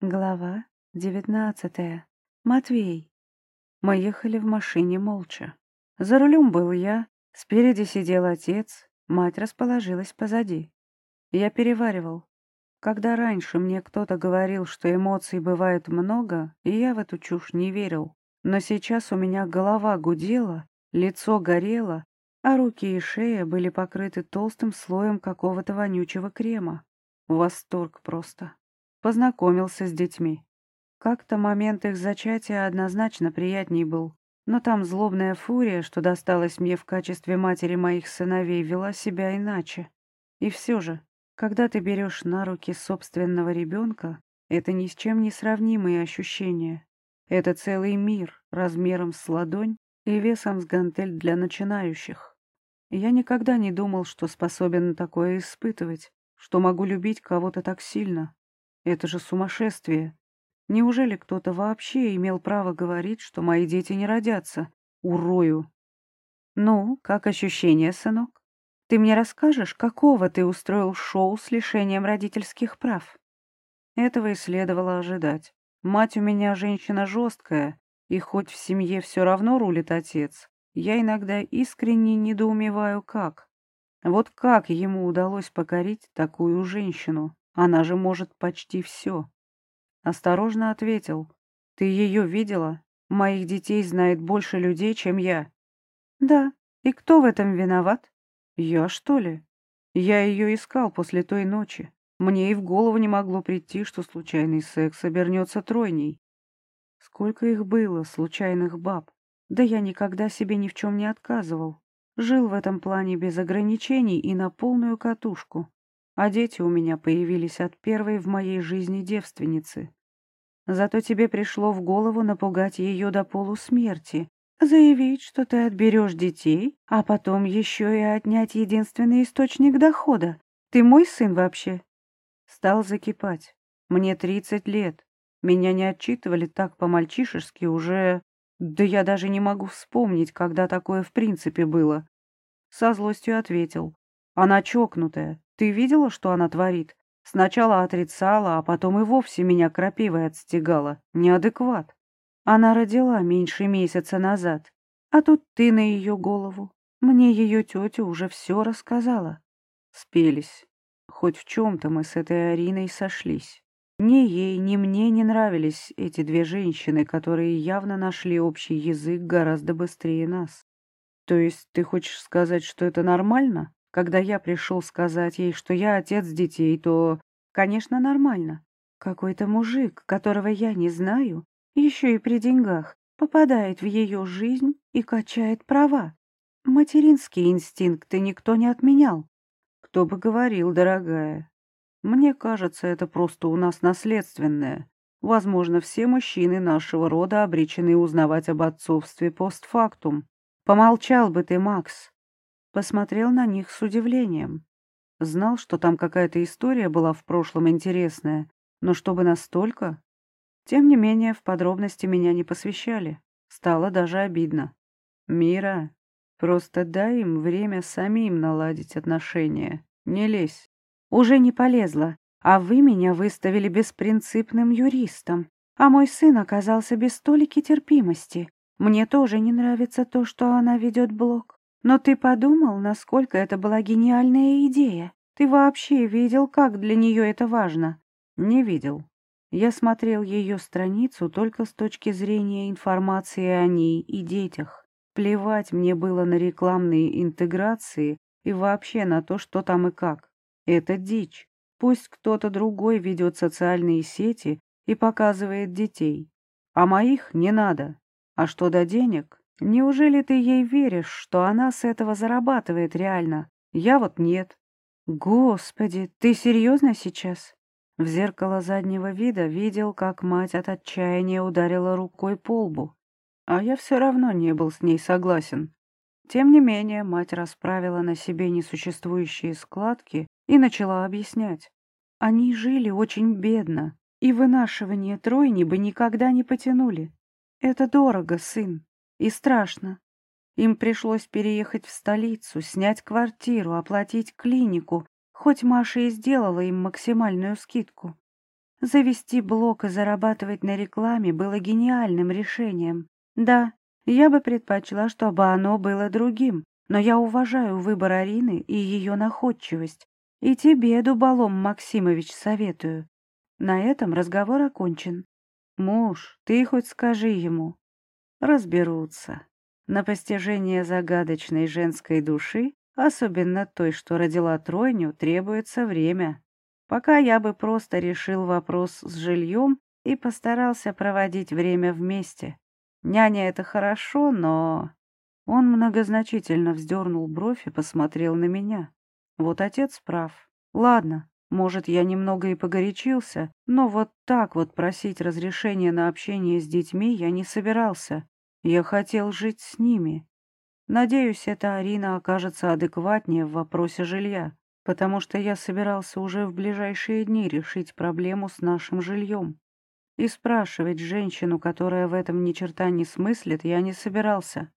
Глава девятнадцатая. Матвей. Мы ехали в машине молча. За рулем был я, спереди сидел отец, мать расположилась позади. Я переваривал. Когда раньше мне кто-то говорил, что эмоций бывает много, и я в эту чушь не верил. Но сейчас у меня голова гудела, лицо горело, а руки и шея были покрыты толстым слоем какого-то вонючего крема. Восторг просто. Познакомился с детьми. Как-то момент их зачатия однозначно приятней был, но там злобная фурия, что досталась мне в качестве матери моих сыновей, вела себя иначе. И все же, когда ты берешь на руки собственного ребенка, это ни с чем не сравнимые ощущения. Это целый мир размером с ладонь и весом с гантель для начинающих. Я никогда не думал, что способен такое испытывать, что могу любить кого-то так сильно. Это же сумасшествие. Неужели кто-то вообще имел право говорить, что мои дети не родятся? Урою. Ну, как ощущение, сынок? Ты мне расскажешь, какого ты устроил шоу с лишением родительских прав? Этого и следовало ожидать. Мать у меня женщина жесткая, и хоть в семье все равно рулит отец, я иногда искренне недоумеваю, как. Вот как ему удалось покорить такую женщину? Она же может почти все. Осторожно ответил. Ты ее видела? Моих детей знает больше людей, чем я. Да. И кто в этом виноват? Я, что ли? Я ее искал после той ночи. Мне и в голову не могло прийти, что случайный секс обернется тройней. Сколько их было, случайных баб. Да я никогда себе ни в чем не отказывал. Жил в этом плане без ограничений и на полную катушку а дети у меня появились от первой в моей жизни девственницы. Зато тебе пришло в голову напугать ее до полусмерти, заявить, что ты отберешь детей, а потом еще и отнять единственный источник дохода. Ты мой сын вообще?» Стал закипать. Мне тридцать лет. Меня не отчитывали так по-мальчишески уже... Да я даже не могу вспомнить, когда такое в принципе было. Со злостью ответил. Она чокнутая. Ты видела, что она творит? Сначала отрицала, а потом и вовсе меня крапивой отстегала. Неадекват. Она родила меньше месяца назад. А тут ты на ее голову. Мне ее тетя уже все рассказала. Спелись. Хоть в чем-то мы с этой Ариной сошлись. Ни ей, ни мне не нравились эти две женщины, которые явно нашли общий язык гораздо быстрее нас. То есть ты хочешь сказать, что это нормально? Когда я пришел сказать ей, что я отец детей, то, конечно, нормально. Какой-то мужик, которого я не знаю, еще и при деньгах, попадает в ее жизнь и качает права. Материнские инстинкты никто не отменял. Кто бы говорил, дорогая. Мне кажется, это просто у нас наследственное. Возможно, все мужчины нашего рода обречены узнавать об отцовстве постфактум. Помолчал бы ты, Макс. Посмотрел на них с удивлением. Знал, что там какая-то история была в прошлом интересная, но чтобы настолько... Тем не менее, в подробности меня не посвящали. Стало даже обидно. «Мира, просто дай им время самим наладить отношения. Не лезь». «Уже не полезла, а вы меня выставили беспринципным юристом, а мой сын оказался без столики терпимости. Мне тоже не нравится то, что она ведет блог. Но ты подумал, насколько это была гениальная идея? Ты вообще видел, как для нее это важно? Не видел. Я смотрел ее страницу только с точки зрения информации о ней и детях. Плевать мне было на рекламные интеграции и вообще на то, что там и как. Это дичь. Пусть кто-то другой ведет социальные сети и показывает детей. А моих не надо. А что до денег? Неужели ты ей веришь, что она с этого зарабатывает реально? Я вот нет. Господи, ты серьезно сейчас? В зеркало заднего вида видел, как мать от отчаяния ударила рукой по лбу. А я все равно не был с ней согласен. Тем не менее, мать расправила на себе несуществующие складки и начала объяснять. Они жили очень бедно, и вынашивание тройни бы никогда не потянули. Это дорого, сын. И страшно. Им пришлось переехать в столицу, снять квартиру, оплатить клинику, хоть Маша и сделала им максимальную скидку. Завести блог и зарабатывать на рекламе было гениальным решением. Да, я бы предпочла, чтобы оно было другим, но я уважаю выбор Арины и ее находчивость. И тебе, Дуболом Максимович, советую. На этом разговор окончен. Муж, ты хоть скажи ему. Разберутся. На постижение загадочной женской души, особенно той, что родила тройню, требуется время. Пока я бы просто решил вопрос с жильем и постарался проводить время вместе. Няня — это хорошо, но... Он многозначительно вздернул бровь и посмотрел на меня. Вот отец прав. Ладно, может, я немного и погорячился, но вот так вот просить разрешения на общение с детьми я не собирался. Я хотел жить с ними. Надеюсь, эта Арина окажется адекватнее в вопросе жилья потому что я собирался уже в ближайшие дни решить проблему с нашим жильем. И спрашивать женщину, которая в этом ни черта не смыслит, я не собирался.